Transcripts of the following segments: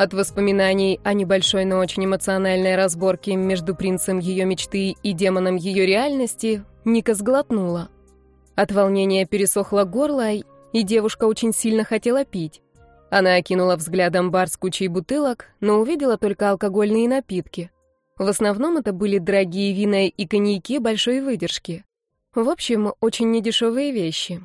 От воспоминаний о небольшой, но очень эмоциональной разборке между принцем ее мечты и демоном ее реальности Ника сглотнула. От волнения пересохло горло, и девушка очень сильно хотела пить. Она окинула взглядом бар с кучей бутылок, но увидела только алкогольные напитки. В основном это были дорогие вина и коньяки большой выдержки. В общем, очень недешевые вещи.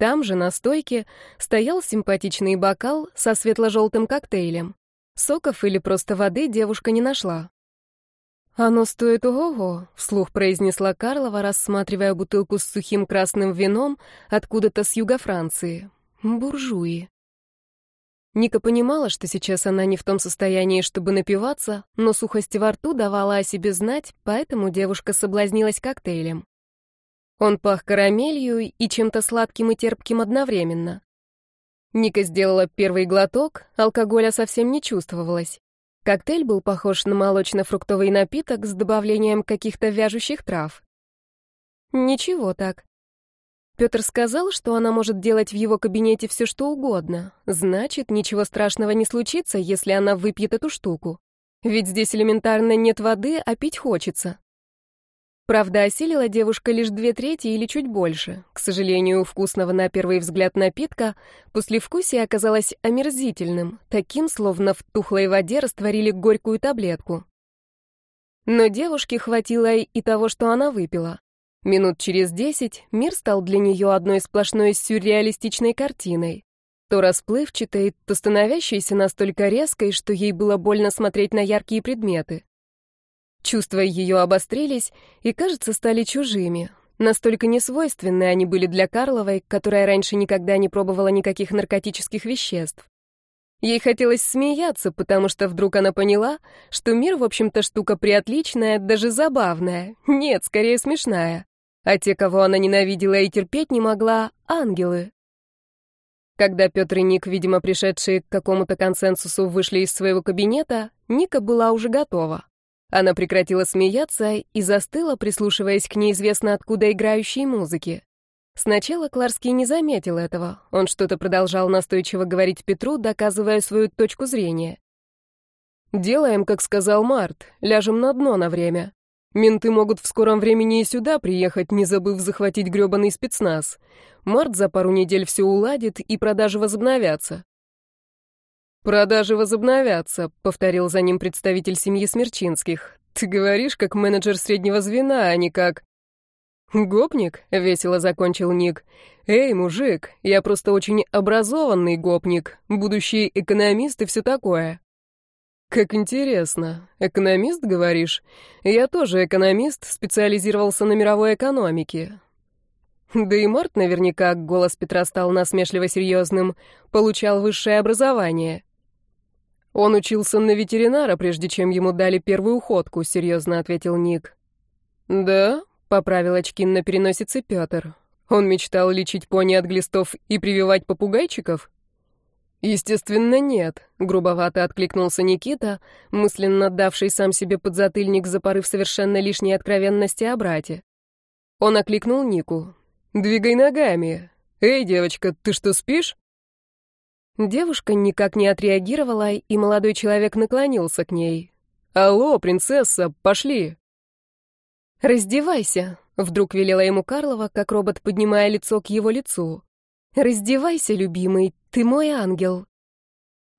Там же, на стойке, стоял симпатичный бокал со светло-желтым коктейлем. Соков или просто воды девушка не нашла. «Оно стоит ого-го», — вслух произнесла Карлова, рассматривая бутылку с сухим красным вином откуда-то с юга Франции. «Буржуи». Ника понимала, что сейчас она не в том состоянии, чтобы напиваться, но сухость во рту давала о себе знать, поэтому девушка соблазнилась коктейлем. Он пах карамелью и чем-то сладким и терпким одновременно. Ника сделала первый глоток, алкоголя совсем не чувствовалось. Коктейль был похож на молочно-фруктовый напиток с добавлением каких-то вяжущих трав. Ничего так. Петр сказал, что она может делать в его кабинете все, что угодно. Значит, ничего страшного не случится, если она выпьет эту штуку. Ведь здесь элементарно нет воды, а пить хочется. Правда, осилила девушка лишь две трети или чуть больше. К сожалению, вкусного на первый взгляд напитка послевкусие оказалось омерзительным, таким, словно в тухлой воде растворили горькую таблетку. Но девушке хватило и того, что она выпила. Минут через десять мир стал для нее одной сплошной сюрреалистичной картиной. То расплывчатой, то становящейся настолько резкой, что ей было больно смотреть на яркие предметы. Чувства ее обострились и, кажется, стали чужими. Настолько несвойственны они были для Карловой, которая раньше никогда не пробовала никаких наркотических веществ. Ей хотелось смеяться, потому что вдруг она поняла, что мир, в общем-то, штука приотличная, даже забавная. Нет, скорее смешная. А те, кого она ненавидела и терпеть не могла — ангелы. Когда Петр и Ник, видимо, пришедшие к какому-то консенсусу, вышли из своего кабинета, Ника была уже готова. Она прекратила смеяться и застыла, прислушиваясь к неизвестно откуда играющей музыке. Сначала Кларский не заметил этого. Он что-то продолжал настойчиво говорить Петру, доказывая свою точку зрения. «Делаем, как сказал Март, ляжем на дно на время. Менты могут в скором времени и сюда приехать, не забыв захватить грёбаный спецназ. Март за пару недель все уладит, и продажи возобновятся. «Продажи возобновятся», — повторил за ним представитель семьи Смерчинских. «Ты говоришь, как менеджер среднего звена, а не как...» «Гопник?» — весело закончил Ник. «Эй, мужик, я просто очень образованный гопник, будущий экономист и все такое». «Как интересно. Экономист, говоришь? Я тоже экономист, специализировался на мировой экономике. Да и Март наверняка, голос Петра стал насмешливо серьезным, получал высшее образование. «Он учился на ветеринара, прежде чем ему дали первую ходку», — серьезно ответил Ник. «Да?» — поправил очки на переносице Петр. «Он мечтал лечить пони от глистов и прививать попугайчиков?» «Естественно, нет», — грубовато откликнулся Никита, мысленно давший сам себе подзатыльник за порыв совершенно лишней откровенности о брате. Он окликнул Нику. «Двигай ногами. Эй, девочка, ты что, спишь?» Девушка никак не отреагировала, и молодой человек наклонился к ней. «Алло, принцесса, пошли!» «Раздевайся!» — вдруг велела ему Карлова, как робот, поднимая лицо к его лицу. «Раздевайся, любимый, ты мой ангел!»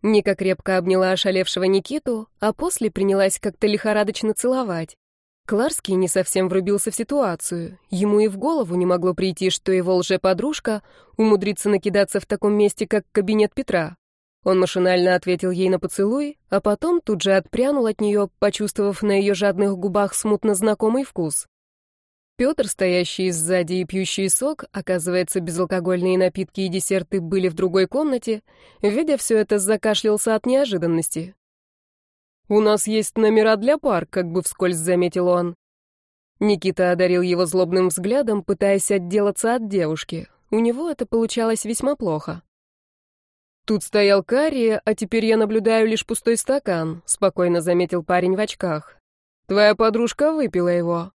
Ника крепко обняла ошалевшего Никиту, а после принялась как-то лихорадочно целовать. Кларский не совсем врубился в ситуацию. Ему и в голову не могло прийти, что его лже-подружка умудрится накидаться в таком месте, как кабинет Петра. Он машинально ответил ей на поцелуй, а потом тут же отпрянул от нее, почувствовав на ее жадных губах смутно знакомый вкус. Петр, стоящий сзади и пьющий сок, оказывается, безалкогольные напитки и десерты были в другой комнате, видя все это, закашлялся от неожиданности. «У нас есть номера для пар», — как бы вскользь заметил он. Никита одарил его злобным взглядом, пытаясь отделаться от девушки. У него это получалось весьма плохо. «Тут стоял карри, а теперь я наблюдаю лишь пустой стакан», — спокойно заметил парень в очках. «Твоя подружка выпила его».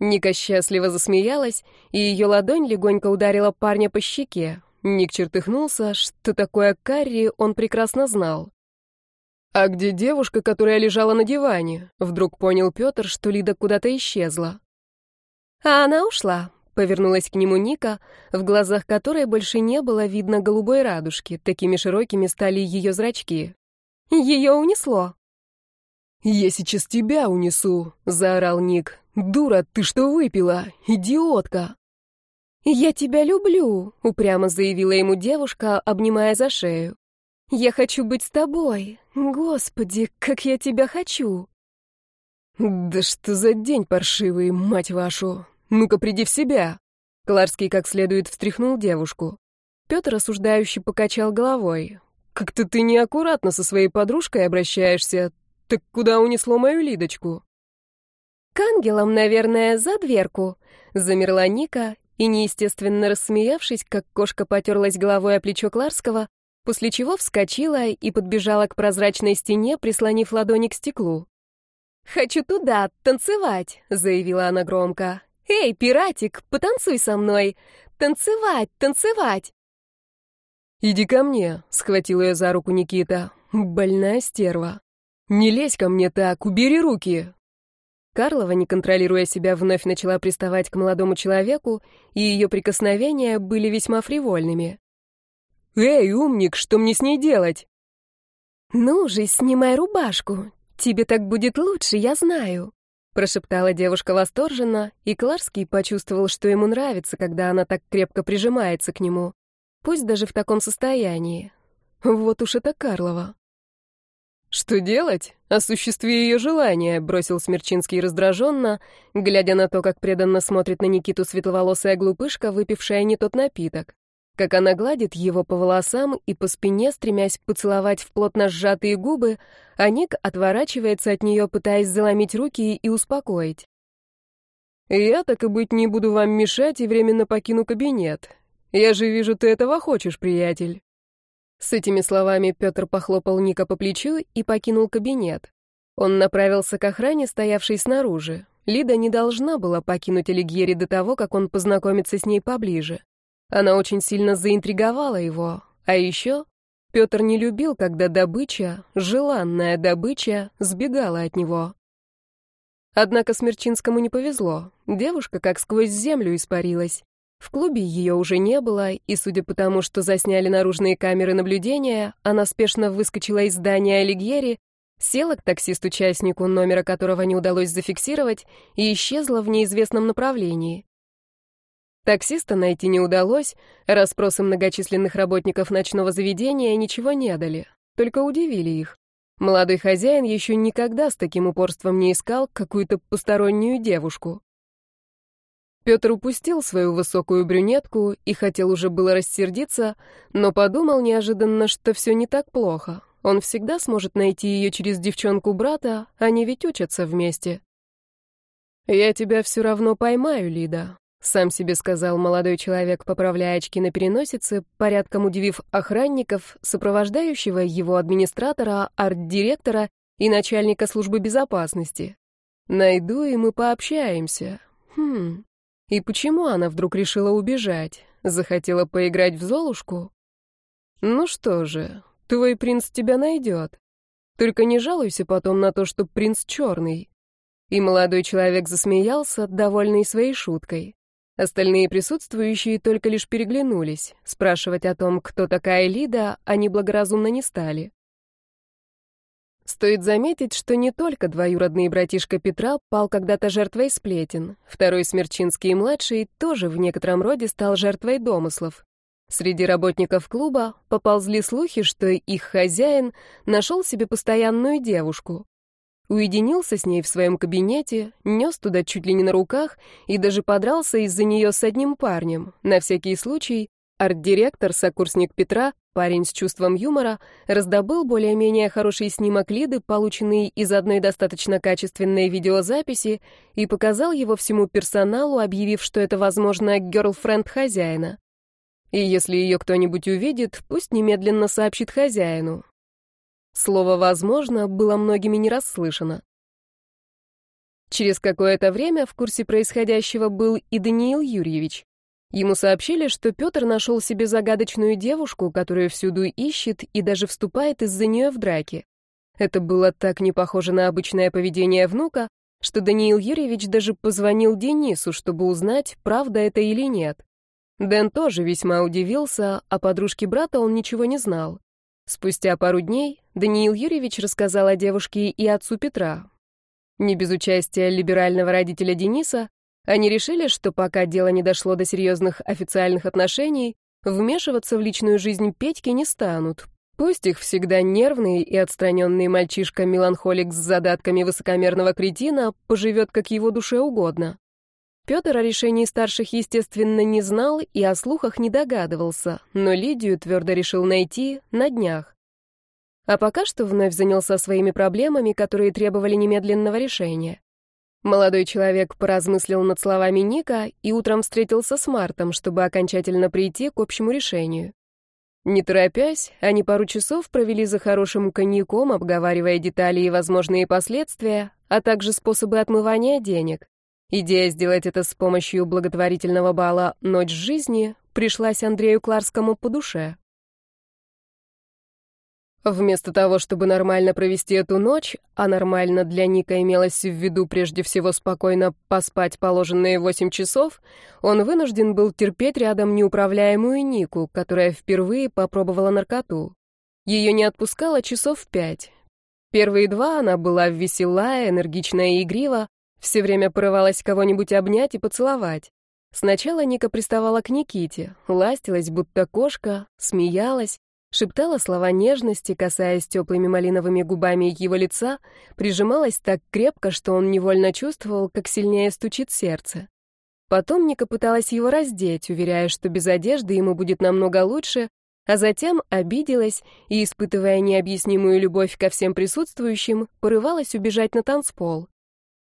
Ника счастливо засмеялась, и ее ладонь легонько ударила парня по щеке. Ник чертыхнулся, что такое карри он прекрасно знал. «А где девушка, которая лежала на диване?» Вдруг понял Петр, что Лида куда-то исчезла. «А она ушла», — повернулась к нему Ника, в глазах которой больше не было видно голубой радужки, такими широкими стали ее зрачки. «Ее унесло». «Я сейчас тебя унесу», — заорал Ник. «Дура, ты что выпила? Идиотка!» «Я тебя люблю», — упрямо заявила ему девушка, обнимая за шею. «Я хочу быть с тобой. Господи, как я тебя хочу!» «Да что за день паршивый, мать вашу! Ну-ка, приди в себя!» Кларский как следует встряхнул девушку. Петр осуждающе покачал головой. «Как-то ты неаккуратно со своей подружкой обращаешься. Так куда унесло мою Лидочку?» «К ангелам, наверное, за дверку», — замерла Ника и, неестественно рассмеявшись, как кошка потерлась головой о плечо Кларского, после чего вскочила и подбежала к прозрачной стене, прислонив ладони к стеклу. «Хочу туда, танцевать», — заявила она громко. «Эй, пиратик, потанцуй со мной! Танцевать, танцевать!» «Иди ко мне», — схватил ее за руку Никита. «Больная стерва. Не лезь ко мне так, убери руки, Карлова, не контролируя себя, вновь начала приставать к молодому человеку, и ее прикосновения были весьма фривольными. «Эй, умник, что мне с ней делать?» «Ну же, снимай рубашку. Тебе так будет лучше, я знаю», — прошептала девушка восторженно, и Кларский почувствовал, что ему нравится, когда она так крепко прижимается к нему, пусть даже в таком состоянии. Вот уж это Карлова. «Что делать? Осуществи ее желание», — бросил Смерчинский раздраженно, глядя на то, как преданно смотрит на Никиту светловолосая глупышка, выпившая не тот напиток. Как она гладит его по волосам и по спине, стремясь поцеловать в плотно сжатые губы, а Ник отворачивается от нее, пытаясь заломить руки и успокоить. «Я, так и быть, не буду вам мешать и временно покину кабинет. Я же вижу, ты этого хочешь, приятель». С этими словами Петр похлопал Ника по плечу и покинул кабинет. Он направился к охране, стоявшей снаружи. Лида не должна была покинуть Алигьери до того, как он познакомится с ней поближе. Она очень сильно заинтриговала его. А еще Петр не любил, когда добыча, желанная добыча, сбегала от него. Однако Смерчинскому не повезло. Девушка как сквозь землю испарилась. В клубе ее уже не было, и, судя по тому, что засняли наружные камеры наблюдения, она спешно выскочила из здания Алигьери, села к таксисту-участнику, номера которого не удалось зафиксировать, и исчезла в неизвестном направлении. Таксиста найти не удалось, расспросы многочисленных работников ночного заведения ничего не дали, только удивили их. Молодой хозяин еще никогда с таким упорством не искал какую-то постороннюю девушку. Петр упустил свою высокую брюнетку и хотел уже было рассердиться, но подумал неожиданно, что все не так плохо. Он всегда сможет найти ее через девчонку брата, они ведь учатся вместе. «Я тебя все равно поймаю, Лида», — сам себе сказал молодой человек, поправляя очки на переносице, порядком удивив охранников, сопровождающего его администратора, арт-директора и начальника службы безопасности. «Найду, и мы пообщаемся. Хм, и почему она вдруг решила убежать? Захотела поиграть в Золушку? Ну что же, твой принц тебя найдет. Только не жалуйся потом на то, что принц черный. И молодой человек засмеялся, довольный своей шуткой. Остальные присутствующие только лишь переглянулись. Спрашивать о том, кто такая Лида, они благоразумно не стали. Стоит заметить, что не только двоюродный братишка Петра пал когда-то жертвой сплетен. Второй Смерчинский-младший тоже в некотором роде стал жертвой домыслов. Среди работников клуба поползли слухи, что их хозяин нашел себе постоянную девушку. Уединился с ней в своем кабинете, нес туда чуть ли не на руках и даже подрался из-за нее с одним парнем. На всякий случай арт-директор, сокурсник Петра, Парень с чувством юмора раздобыл более-менее хороший снимок Лиды, полученный из одной достаточно качественной видеозаписи, и показал его всему персоналу, объявив, что это, возможно, герлфренд хозяина. И если ее кто-нибудь увидит, пусть немедленно сообщит хозяину. Слово «возможно» было многими не расслышано. Через какое-то время в курсе происходящего был и Даниил Юрьевич. Ему сообщили, что Петр нашел себе загадочную девушку, которую всюду ищет и даже вступает из-за нее в драки. Это было так не похоже на обычное поведение внука, что Даниил Юрьевич даже позвонил Денису, чтобы узнать, правда это или нет. Дэн тоже весьма удивился, а подружке брата он ничего не знал. Спустя пару дней Даниил Юрьевич рассказал о девушке и отцу Петра. Не без участия либерального родителя Дениса, они решили, что пока дело не дошло до серьезных официальных отношений, вмешиваться в личную жизнь Петьки не станут, Пусть их всегда нервный и отстраненный мальчишка-меланхолик с задатками высокомерного кретина поживет как его душе угодно. Петр о решении старших, естественно, не знал и о слухах не догадывался, но Лидию твердо решил найти на днях. А пока что вновь занялся своими проблемами, которые требовали немедленного решения. Молодой человек поразмыслил над словами Ника и утром встретился с Мартом, чтобы окончательно прийти к общему решению. Не торопясь, они пару часов провели за хорошим коньяком, обговаривая детали и возможные последствия, а также способы отмывания денег. Идея сделать это с помощью благотворительного бала «Ночь жизни» пришлась Андрею Кларскому по душе. Вместо того, чтобы нормально провести эту ночь, а нормально для Ника имелось в виду прежде всего спокойно поспать положенные восемь часов, он вынужден был терпеть рядом неуправляемую Нику, которая впервые попробовала наркоту. Ее не отпускало часов пять. Первые два она была весела, энергичная и игрива, все время порывалась кого-нибудь обнять и поцеловать. Сначала Ника приставала к Никите, ластилась, будто кошка, смеялась, шептала слова нежности, касаясь теплыми малиновыми губами его лица, прижималась так крепко, что он невольно чувствовал, как сильнее стучит сердце. Потом Ника пыталась его раздеть, уверяя, что без одежды ему будет намного лучше, а затем обиделась и, испытывая необъяснимую любовь ко всем присутствующим, порывалась убежать на танцпол.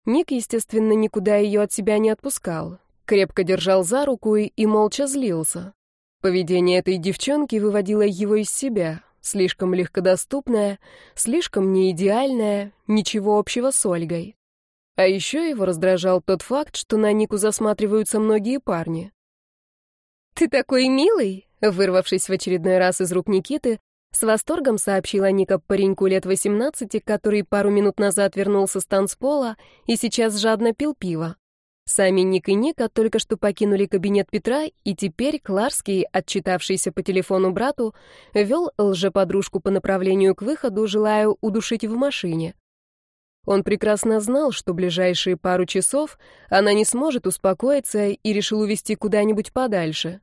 Ник, естественно, никуда ее от себя не отпускал, крепко держал за руку и, и молча злился. Поведение этой девчонки выводило его из себя. Слишком легкодоступная, слишком неидеальная, ничего общего с Ольгой. А еще его раздражал тот факт, что на Нику засматриваются многие парни. «Ты такой милый!» Вырвавшись в очередной раз из рук Никиты, с восторгом сообщила Ника пареньку лет 18, который пару минут назад вернулся с танцпола и сейчас жадно пил пиво. Сами Ник и Ника только что покинули кабинет Петра, и теперь Кларский, отчитавшийся по телефону брату, вел лжеподружку по направлению к выходу, желая удушить в машине. Он прекрасно знал, что ближайшие пару часов она не сможет успокоиться и решил увезти куда-нибудь подальше.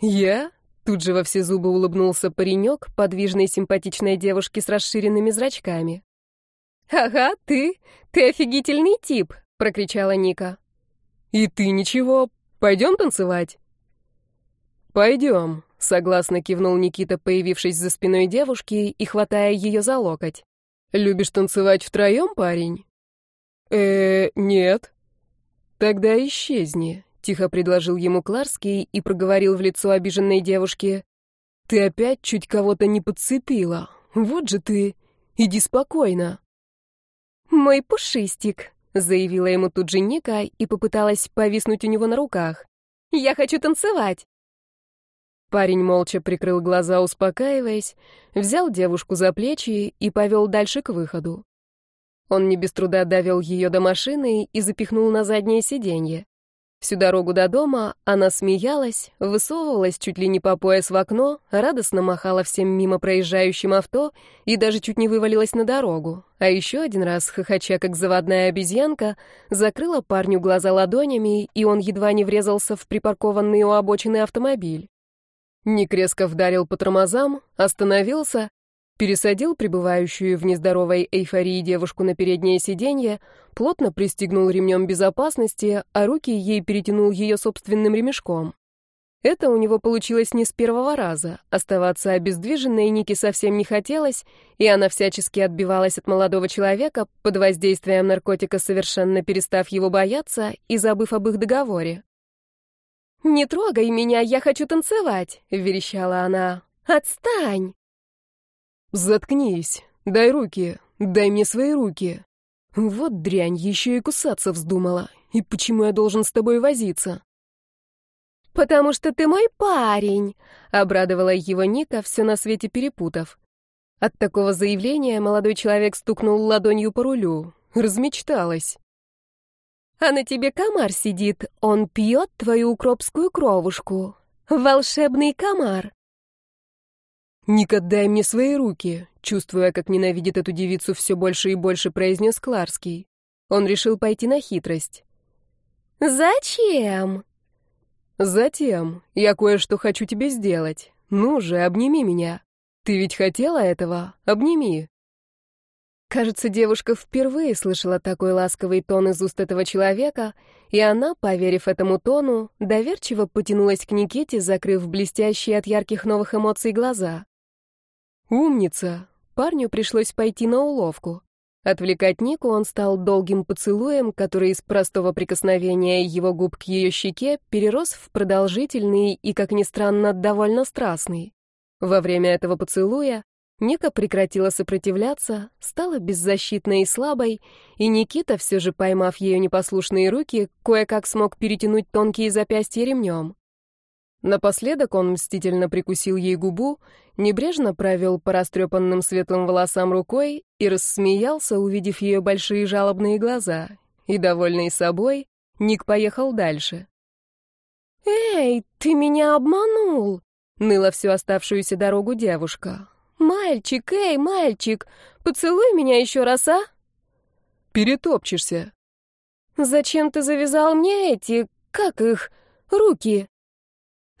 «Я?» — тут же во все зубы улыбнулся паренек, подвижной симпатичной девушке с расширенными зрачками. «Ага, ты! Ты офигительный тип!» — прокричала Ника. «И ты ничего, пойдем танцевать?» «Пойдем», — согласно кивнул Никита, появившись за спиной девушки и хватая ее за локоть. «Любишь танцевать втроем, парень?» э нет». «Тогда исчезни», — тихо предложил ему Кларский и проговорил в лицо обиженной девушке. «Ты опять чуть кого-то не подцепила. Вот же ты. Иди спокойно». «Мой пушистик», заявила ему тут же Ника и попыталась повиснуть у него на руках. «Я хочу танцевать!» Парень молча прикрыл глаза, успокаиваясь, взял девушку за плечи и повел дальше к выходу. Он не без труда довел ее до машины и запихнул на заднее сиденье. Всю дорогу до дома она смеялась, высовывалась чуть ли не по пояс в окно, радостно махала всем мимо проезжающим авто и даже чуть не вывалилась на дорогу. А еще один раз, хохоча как заводная обезьянка, закрыла парню глаза ладонями, и он едва не врезался в припаркованный у обочины автомобиль. Ник резко вдарил по тормозам, остановился пересадил пребывающую в нездоровой эйфории девушку на переднее сиденье, плотно пристегнул ремнем безопасности, а руки ей перетянул ее собственным ремешком. Это у него получилось не с первого раза. Оставаться обездвиженной Нике совсем не хотелось, и она всячески отбивалась от молодого человека, под воздействием наркотика совершенно перестав его бояться и забыв об их договоре. «Не трогай меня, я хочу танцевать!» — верещала она. «Отстань!» «Заткнись! Дай руки! Дай мне свои руки!» Вот дрянь, еще и кусаться вздумала. И почему я должен с тобой возиться? «Потому что ты мой парень!» — обрадовала его Ника, все на свете перепутав. От такого заявления молодой человек стукнул ладонью по рулю. Размечталась. «А на тебе комар сидит, он пьет твою укропскую кровушку. Волшебный комар!» «Ника, дай мне свои руки», чувствуя, как ненавидит эту девицу все больше и больше, произнес Кларский. Он решил пойти на хитрость. «Зачем?» «Затем. Я кое-что хочу тебе сделать. Ну же, обними меня. Ты ведь хотела этого? Обними». Кажется, девушка впервые слышала такой ласковый тон из уст этого человека, и она, поверив этому тону, доверчиво потянулась к Никите, закрыв блестящие от ярких новых эмоций глаза. «Умница!» Парню пришлось пойти на уловку. Отвлекать Нику он стал долгим поцелуем, который из простого прикосновения его губ к ее щеке перерос в продолжительный и, как ни странно, довольно страстный. Во время этого поцелуя Ника прекратила сопротивляться, стала беззащитной и слабой, и Никита, все же поймав ее непослушные руки, кое-как смог перетянуть тонкие запястья ремнем. Напоследок он мстительно прикусил ей губу, небрежно провел по растрепанным светлым волосам рукой и рассмеялся, увидев ее большие жалобные глаза. И, довольный собой, Ник поехал дальше. «Эй, ты меня обманул!» — ныла всю оставшуюся дорогу девушка. «Мальчик, эй, мальчик, поцелуй меня еще раз, а?» «Перетопчешься». «Зачем ты завязал мне эти, как их, руки?»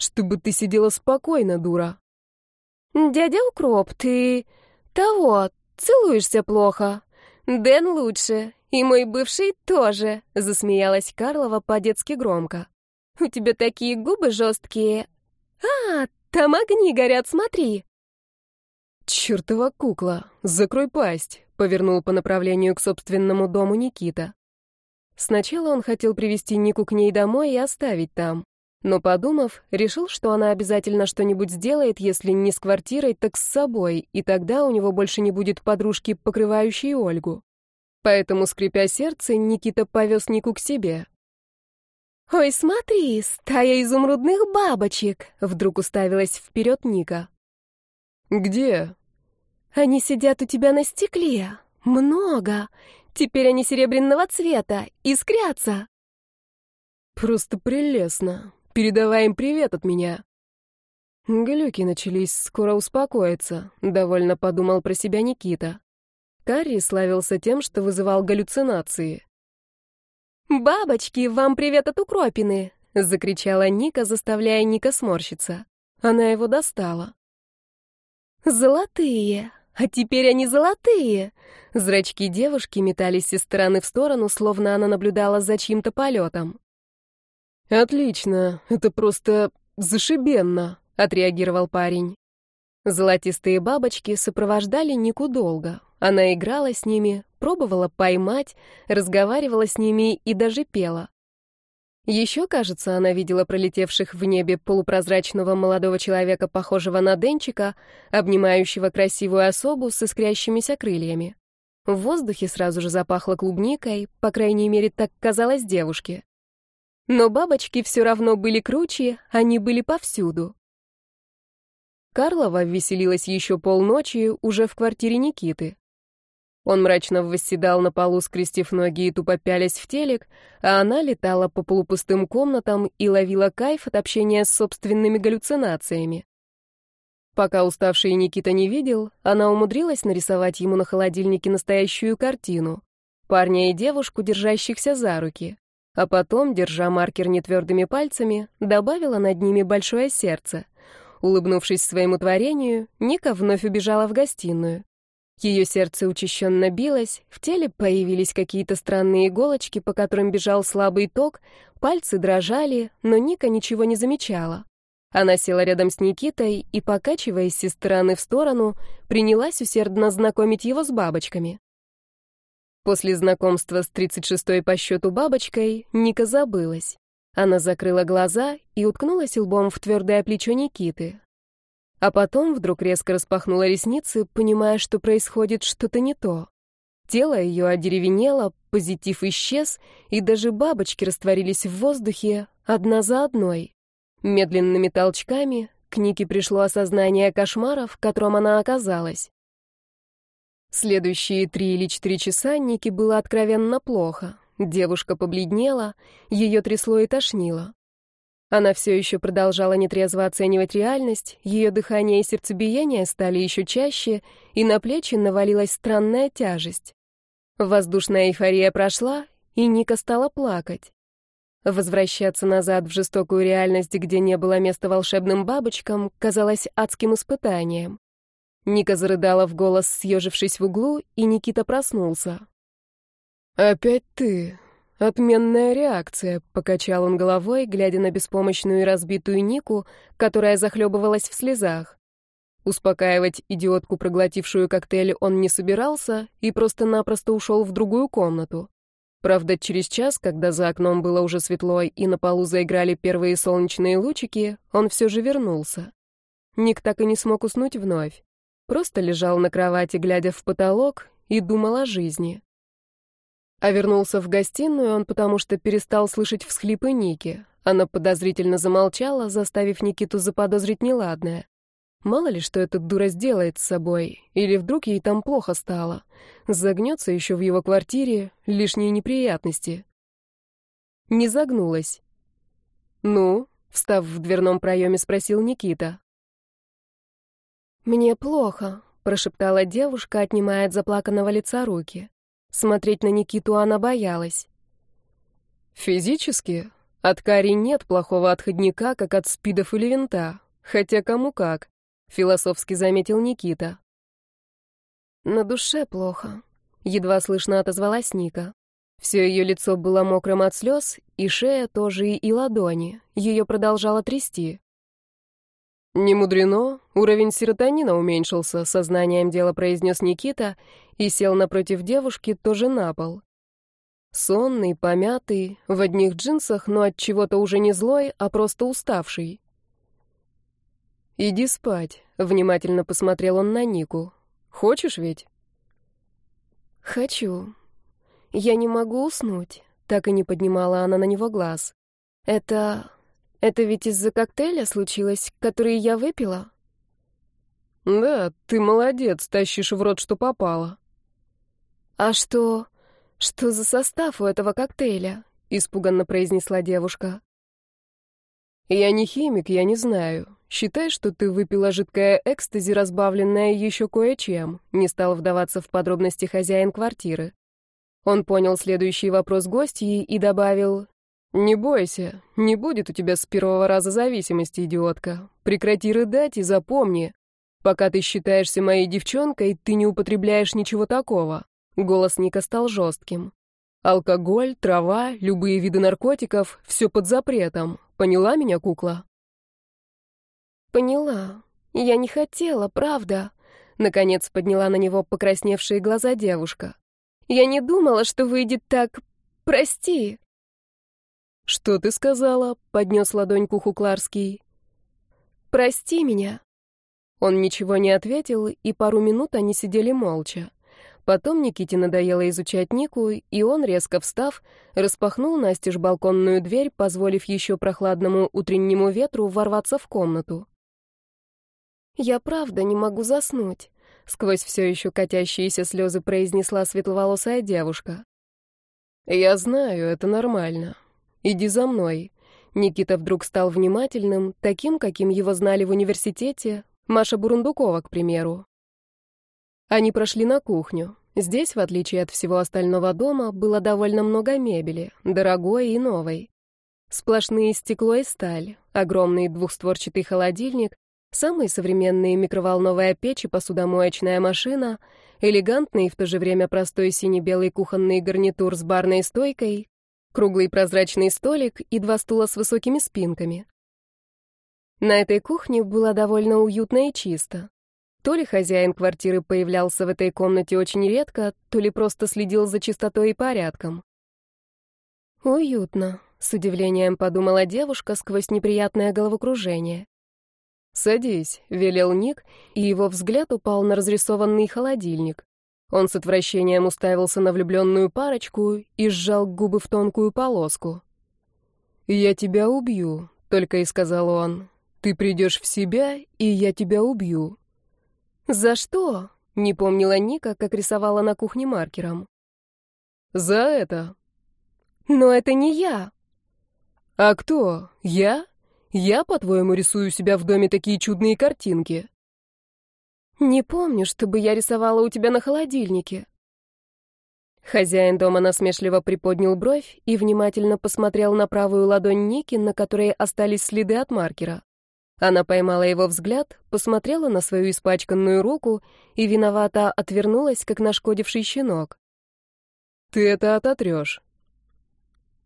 Чтобы ты сидела спокойно, дура. Дядя Укроп, ты... того, целуешься плохо. Дэн лучше, и мой бывший тоже, засмеялась Карлова по-детски громко. У тебя такие губы жесткие. А, там огни горят, смотри. Чертова кукла, закрой пасть, повернул по направлению к собственному дому Никита. Сначала он хотел привести Нику к ней домой и оставить там но, подумав, решил, что она обязательно что-нибудь сделает, если не с квартирой, так с собой, и тогда у него больше не будет подружки, покрывающей Ольгу. Поэтому, скрипя сердце, Никита повез Нику к себе. «Ой, смотри, стая изумрудных бабочек!» — вдруг уставилась вперед Ника. «Где?» «Они сидят у тебя на стекле. Много. Теперь они серебряного цвета, искрятся». «Просто прелестно. Передавай им привет от меня». Глюки начались, скоро успокоится, довольно подумал про себя Никита. Карри славился тем, что вызывал галлюцинации. «Бабочки, вам привет от Укропины!» — закричала Ника, заставляя Ника сморщиться. Она его достала. «Золотые! А теперь они золотые!» Зрачки девушки метались из стороны в сторону, словно она наблюдала за чьим-то полетом. «Отлично, это просто зашибенно», — отреагировал парень. Золотистые бабочки сопровождали Нику долго. Она играла с ними, пробовала поймать, разговаривала с ними и даже пела. Еще, кажется, она видела пролетевших в небе полупрозрачного молодого человека, похожего на Денчика, обнимающего красивую особу с искрящимися крыльями. В воздухе сразу же запахло клубникой, по крайней мере, так казалось девушке. Но бабочки все равно были круче, они были повсюду. Карлова веселилась еще полночи уже в квартире Никиты. Он мрачно восседал на полу, скрестив ноги и тупо пялясь в телек, а она летала по полупустым комнатам и ловила кайф от общения с собственными галлюцинациями. Пока уставший Никита не видел, она умудрилась нарисовать ему на холодильнике настоящую картину. Парня и девушку, держащихся за руки а потом, держа маркер нетвердыми пальцами, добавила над ними большое сердце. Улыбнувшись своему творению, Ника вновь убежала в гостиную. Ее сердце учащенно билось, в теле появились какие-то странные иголочки, по которым бежал слабый ток, пальцы дрожали, но Ника ничего не замечала. Она села рядом с Никитой и, покачиваясь из стороны в сторону, принялась усердно знакомить его с бабочками. После знакомства с 36-й по счету бабочкой Ника забылась. Она закрыла глаза и уткнулась лбом в твердое плечо Никиты. А потом вдруг резко распахнула ресницы, понимая, что происходит что-то не то. Тело ее одеревенело, позитив исчез, и даже бабочки растворились в воздухе одна за одной. Медленными толчками к Нике пришло осознание кошмара, в котором она оказалась. Следующие три или четыре часа Нике было откровенно плохо. Девушка побледнела, ее трясло и тошнило. Она все еще продолжала нетрезво оценивать реальность, ее дыхание и сердцебиение стали еще чаще, и на плечи навалилась странная тяжесть. Воздушная эйфория прошла, и Ника стала плакать. Возвращаться назад в жестокую реальность, где не было места волшебным бабочкам, казалось адским испытанием. Ника зарыдала в голос, съежившись в углу, и Никита проснулся. «Опять ты. Отменная реакция», — покачал он головой, глядя на беспомощную и разбитую Нику, которая захлебывалась в слезах. Успокаивать идиотку, проглотившую коктейль, он не собирался и просто-напросто ушел в другую комнату. Правда, через час, когда за окном было уже светло и на полу заиграли первые солнечные лучики, он все же вернулся. Ник так и не смог уснуть вновь. Просто лежал на кровати, глядя в потолок, и думал о жизни. А вернулся в гостиную он потому, что перестал слышать всхлипы Ники. Она подозрительно замолчала, заставив Никиту заподозрить неладное. Мало ли, что эта дура сделает с собой, или вдруг ей там плохо стало. Загнется еще в его квартире, лишние неприятности. Не загнулась. «Ну?» — встав в дверном проеме, спросил Никита. «Мне плохо», — прошептала девушка, отнимая от заплаканного лица руки. Смотреть на Никиту она боялась. «Физически? От Кари нет плохого отходника, как от спидов или винта. Хотя кому как», — философски заметил Никита. «На душе плохо», — едва слышно отозвалась Ника. Все ее лицо было мокрым от слез, и шея тоже, и ладони. Ее продолжало трясти. «Не мудрено, уровень серотонина уменьшился», — сознанием дела произнес Никита и сел напротив девушки, тоже на пол. Сонный, помятый, в одних джинсах, но от чего-то уже не злой, а просто уставший. «Иди спать», — внимательно посмотрел он на Нику. «Хочешь ведь?» «Хочу. Я не могу уснуть», — так и не поднимала она на него глаз. «Это это ведь из-за коктейля случилось, который я выпила? Да, ты молодец, тащишь в рот, что попало. А что... что за состав у этого коктейля? Испуганно произнесла девушка. Я не химик, я не знаю. Считай, что ты выпила жидкое экстази, разбавленное еще кое-чем. Не стал вдаваться в подробности хозяин квартиры. Он понял следующий вопрос гостьи и добавил, «Не бойся, не будет у тебя с первого раза зависимости, идиотка. Прекрати рыдать и запомни, пока ты считаешься моей девчонкой, ты не употребляешь ничего такого». Голос Ника стал жестким. «Алкоголь, трава, любые виды наркотиков — все под запретом. Поняла меня, кукла?» «Поняла. Я не хотела, правда». Наконец подняла на него покрасневшие глаза девушка. «Я не думала, что выйдет так... Прости». «Что ты сказала?» — поднес ладонь к уху Кларский. «Прости меня». Он ничего не ответил, и пару минут они сидели молча. Потом Никите надоело изучать Нику, и он, резко встав, распахнул настежь балконную дверь, позволив еще прохладному утреннему ветру ворваться в комнату. «Я правда не могу заснуть», — сквозь все еще катящиеся слезы произнесла светловолосая девушка. «Я знаю, это нормально. «Иди за мной». Никита вдруг стал внимательным, таким, каким его знали в университете, Маша Бурундукова, к примеру. Они прошли на кухню. Здесь, в отличие от всего остального дома, было довольно много мебели, дорогой и новой. Сплошные стекло и сталь, огромный двухстворчатый холодильник, самые современные микроволновая печь и посудомоечная машина, элегантный и в то же время простой сине-белый кухонный гарнитур с барной стойкой, круглый прозрачный столик и два стула с высокими спинками. На этой кухне было довольно уютно и чисто. То ли хозяин квартиры появлялся в этой комнате очень редко, то ли просто следил за чистотой и порядком. «Уютно», — с удивлением подумала девушка сквозь неприятное головокружение. «Садись», — велел Ник, и его взгляд упал на разрисованный холодильник. Он с отвращением уставился на влюбленную парочку и сжал губы в тонкую полоску. «Я тебя убью», — только и сказал он. «Ты придешь в себя, и я тебя убью». «За что?» Не помнила Ника, как рисовала на кухне маркером. «За это». «Но это не я». «А кто? Я? Я, по-твоему, рисую себя в доме такие чудные картинки?» «Не помню, чтобы я рисовала у тебя на холодильнике». Хозяин дома насмешливо приподнял бровь и внимательно посмотрел на правую ладонь Ники, на которой остались следы от маркера. Она поймала его взгляд, посмотрела на свою испачканную руку и виновато отвернулась, как нашкодивший щенок. «Ты это ототрешь».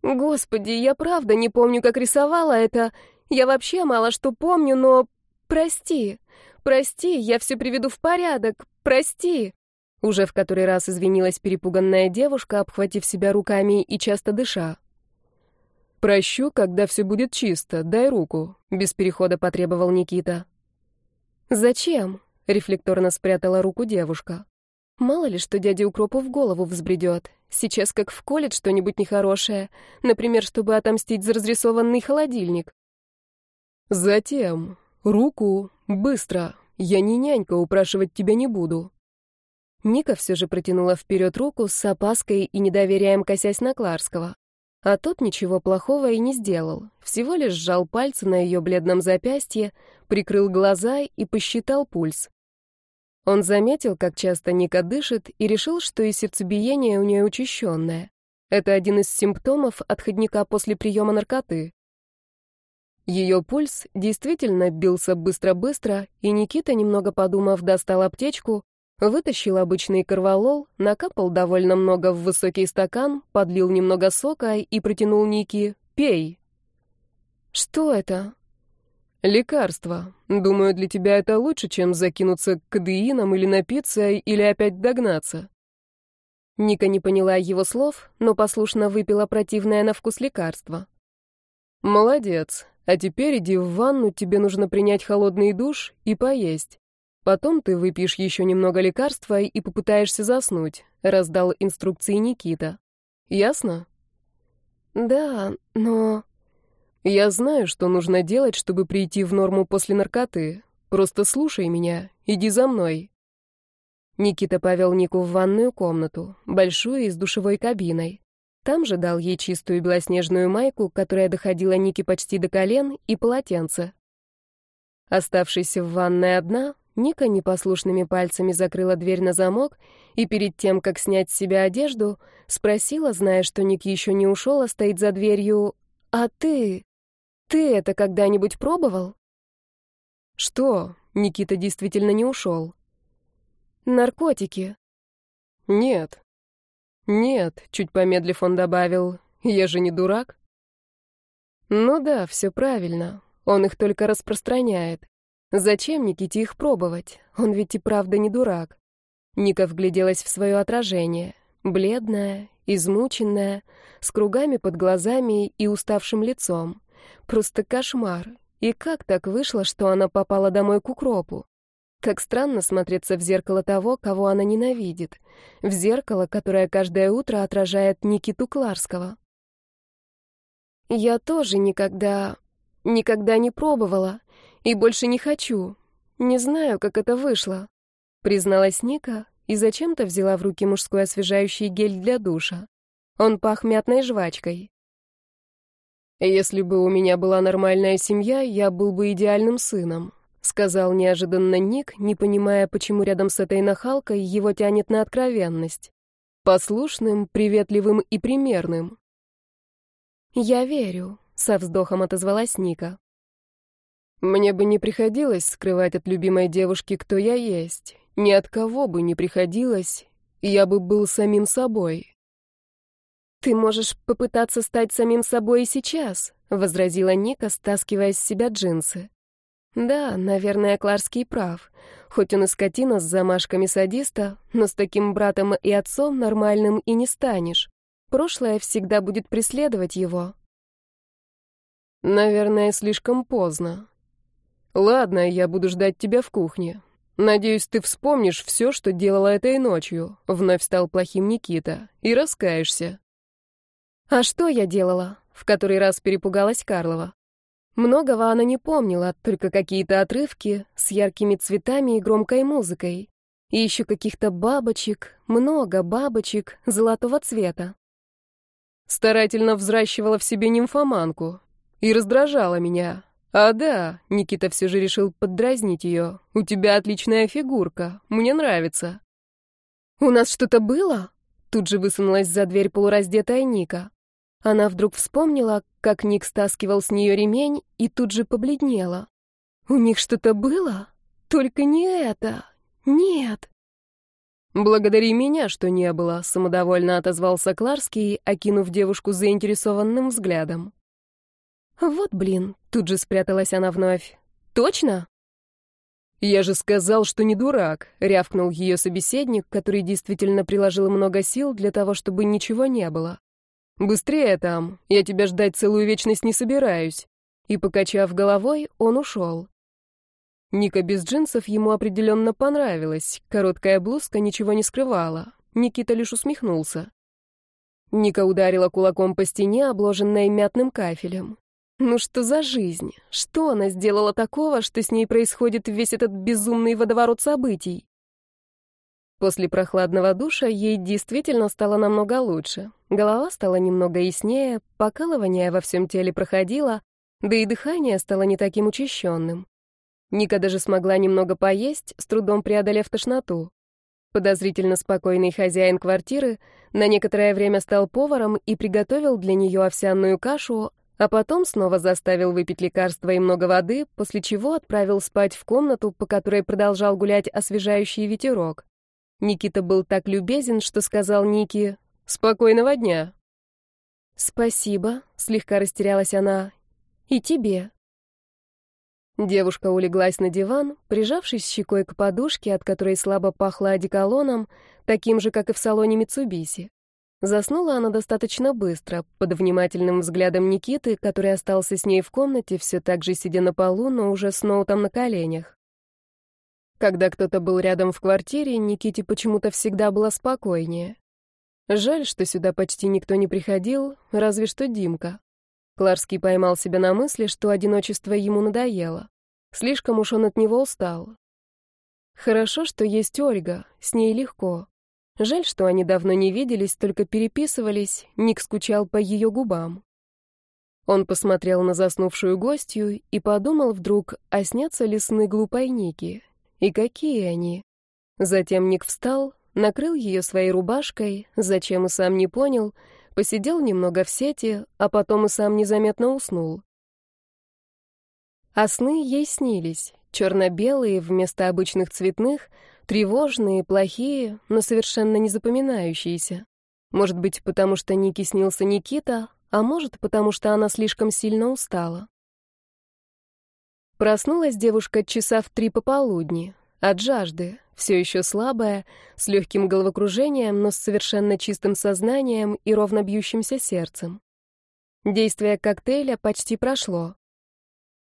«Господи, я правда не помню, как рисовала это. Я вообще мало что помню, но... Прости. Прости, я все приведу в порядок. Прости». Уже в который раз извинилась перепуганная девушка, обхватив себя руками и часто дыша. «Прощу, когда все будет чисто. Дай руку», — без перехода потребовал Никита. «Зачем?» — рефлекторно спрятала руку девушка. «Мало ли, что дяде Укропу в голову взбредет. Сейчас как вколет что-нибудь нехорошее. Например, чтобы отомстить за разрисованный холодильник». «Затем. Руку. Быстро. Я не нянька, упрашивать тебя не буду». Ника все же протянула вперед руку с опаской и недоверием косясь на Кларского. А тот ничего плохого и не сделал, всего лишь сжал пальцы на ее бледном запястье, прикрыл глаза и посчитал пульс. Он заметил, как часто Ника дышит, и решил, что и сердцебиение у нее учащенное. Это один из симптомов отходника после приема наркоты. Ее пульс действительно бился быстро-быстро, и Никита, немного подумав, достал аптечку, Вытащил обычный корвалол, накапал довольно много в высокий стакан, подлил немного сока и протянул Ники. «Пей». «Что это?» «Лекарство. Думаю, для тебя это лучше, чем закинуться кадеином или напиться, или опять догнаться». Ника не поняла его слов, но послушно выпила противное на вкус лекарство. «Молодец. А теперь иди в ванну, тебе нужно принять холодный душ и поесть. Потом ты выпьешь еще немного лекарства и попытаешься заснуть», — раздал инструкции Никита. «Ясно?» «Да, но...» «Я знаю, что нужно делать, чтобы прийти в норму после наркоты. Просто слушай меня, иди за мной». Никита повел Нику в ванную комнату, большую и с душевой кабиной. Там же дал ей чистую белоснежную майку, которая доходила Нике почти до колен, и полотенце. Оставшись в ванной одна, Ника непослушными пальцами закрыла дверь на замок и перед тем, как снять с себя одежду, спросила, зная, что Ник еще не ушел, а стоит за дверью, «А ты? Ты это когда-нибудь пробовал?» «Что?» Никита действительно не ушел. «Наркотики». «Нет». «Нет», — чуть помедлив он добавил, «я же не дурак». «Ну да, все правильно. Он их только распространяет. Зачем Никите их пробовать? Он ведь и правда не дурак. Ника вгляделась в свое отражение. Бледная, измученная, с кругами под глазами и уставшим лицом. Просто кошмар. И как так вышло, что она попала домой к укропу? Как странно смотреться в зеркало того, кого она ненавидит. В зеркало, которое каждое утро отражает Никиту Кларского. Я тоже никогда... никогда не пробовала. И больше не хочу. Не знаю, как это вышло», — призналась Ника и зачем-то взяла в руки мужской освежающий гель для душа. Он пах мятной жвачкой. «Если бы у меня была нормальная семья, я был бы идеальным сыном», — сказал неожиданно Ник, не понимая, почему рядом с этой нахалкой его тянет на откровенность. «Послушным, приветливым и примерным». «Я верю», — со вздохом отозвалась Ника. Мне бы не приходилось скрывать от любимой девушки, кто я есть. Ни от кого бы не приходилось. Я бы был самим собой. «Ты можешь попытаться стать самим собой и сейчас», — возразила Ника, стаскивая с себя джинсы. «Да, наверное, Кларский прав. Хоть он и скотина с замашками садиста, но с таким братом и отцом нормальным и не станешь. Прошлое всегда будет преследовать его». «Наверное, слишком поздно», «Ладно, я буду ждать тебя в кухне. Надеюсь, ты вспомнишь все, что делала этой ночью», — вновь стал плохим Никита, — «и раскаешься». «А что я делала?» — в который раз перепугалась Карлова. Многого она не помнила, только какие-то отрывки с яркими цветами и громкой музыкой. И еще каких-то бабочек, много бабочек золотого цвета. Старательно взращивала в себе нимфоманку и раздражала меня. А да, Никита все же решил поддразнить ее. У тебя отличная фигурка, мне нравится. У нас что-то было? Тут же высунулась за дверь полураздетая Ника. Она вдруг вспомнила, как Ник стаскивал с нее ремень, и тут же побледнела. У них что-то было? Только не это. Нет. Благодари меня, что не было, самодовольно отозвался Кларский, окинув девушку заинтересованным взглядом. Вот блин, тут же спряталась она вновь. Точно? Я же сказал, что не дурак, рявкнул ее собеседник, который действительно приложил много сил для того, чтобы ничего не было. «Быстрее там, я тебя ждать целую вечность не собираюсь». И, покачав головой, он ушел. Ника без джинсов ему определенно понравилась. Короткая блузка ничего не скрывала. Никита лишь усмехнулся. Ника ударила кулаком по стене, обложенной мятным кафелем. Ну что за жизнь? Что она сделала такого, что с ней происходит весь этот безумный водоворот событий? После прохладного душа ей действительно стало намного лучше. Голова стала немного яснее, покалывание во всем теле проходило, да и дыхание стало не таким учащенным. Ника даже смогла немного поесть, с трудом преодолев тошноту. Подозрительно спокойный хозяин квартиры на некоторое время стал поваром и приготовил для нее овсяную кашу, а потом снова заставил выпить лекарства и много воды, после чего отправил спать в комнату, по которой продолжал гулять освежающий ветерок. Никита был так любезен, что сказал Нике «Спокойного дня». «Спасибо», — слегка растерялась она. «И тебе». Девушка улеглась на диван, прижавшись щекой к подушке, от которой слабо пахло одеколоном, таким же, как и в салоне Митсубиси. Заснула она достаточно быстро, под внимательным взглядом Никиты, который остался с ней в комнате, все так же сидя на полу, но уже с ноутом на коленях. Когда кто-то был рядом в квартире, Никите почему-то всегда было спокойнее. Жаль, что сюда почти никто не приходил, разве что Димка. Кларский поймал себя на мысли, что одиночество ему надоело. Слишком уж он от него устал. Хорошо, что есть Ольга, с ней легко. Жаль, что они давно не виделись, только переписывались, Ник скучал по ее губам. Он посмотрел на заснувшую гостью и подумал вдруг, а снятся ли сны глупой Ники, и какие они? Затем Ник встал, накрыл ее своей рубашкой, зачем и сам не понял, посидел немного в сети, а потом и сам незаметно уснул. А сны ей снились, черно-белые вместо обычных цветных, тревожные, плохие, но совершенно не запоминающиеся. Может быть, потому что Нике снился Никита, а может, потому что она слишком сильно устала. Проснулась девушка часа в три пополудни. От жажды, все еще слабая, с легким головокружением, но с совершенно чистым сознанием и ровно бьющимся сердцем. Действие коктейля почти прошло.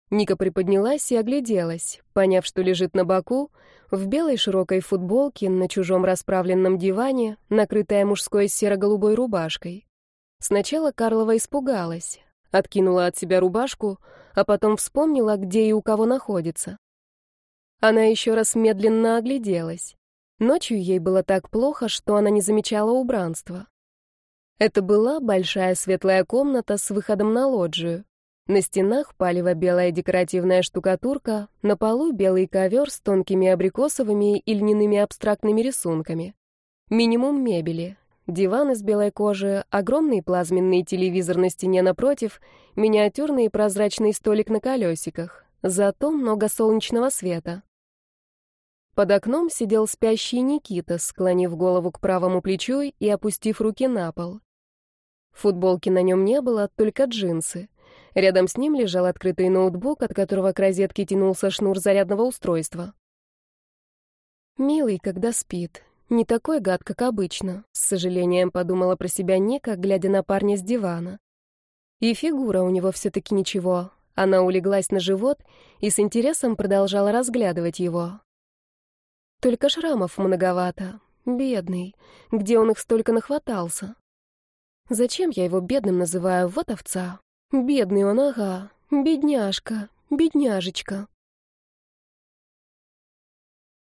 Ника приподнялась и огляделась, поняв, что лежит на боку, в белой широкой футболке на чужом расправленном диване, накрытая мужской серо-голубой рубашкой. Сначала Карлова испугалась, откинула от себя рубашку, а потом вспомнила, где и у кого находится. Она еще раз медленно огляделась. Ночью ей было так плохо, что она не замечала убранства. Это была большая светлая комната с выходом на лоджию. На стенах палево-белая декоративная штукатурка, на полу белый ковер с тонкими абрикосовыми и льняными абстрактными рисунками. Минимум мебели, Диван из белой кожи, огромный плазменный телевизор на стене напротив, миниатюрный прозрачный столик на колесиках. Зато много солнечного света. Под окном сидел спящий Никита, склонив голову к правому плечу и опустив руки на пол. Футболки на нем не было, только джинсы. Рядом с ним лежал открытый ноутбук, от которого к розетке тянулся шнур зарядного устройства. Милый, когда спит, не такой гад, как обычно, с сожалением подумала про себя Ника, глядя на парня с дивана. И фигура у него все-таки ничего. Она улеглась на живот и с интересом продолжала разглядывать его. Только шрамов многовато. Бедный. Где он их столько нахватался? Зачем я его бедным называю? Вот овца. Бедный он, ага. Бедняжка. Бедняжечка.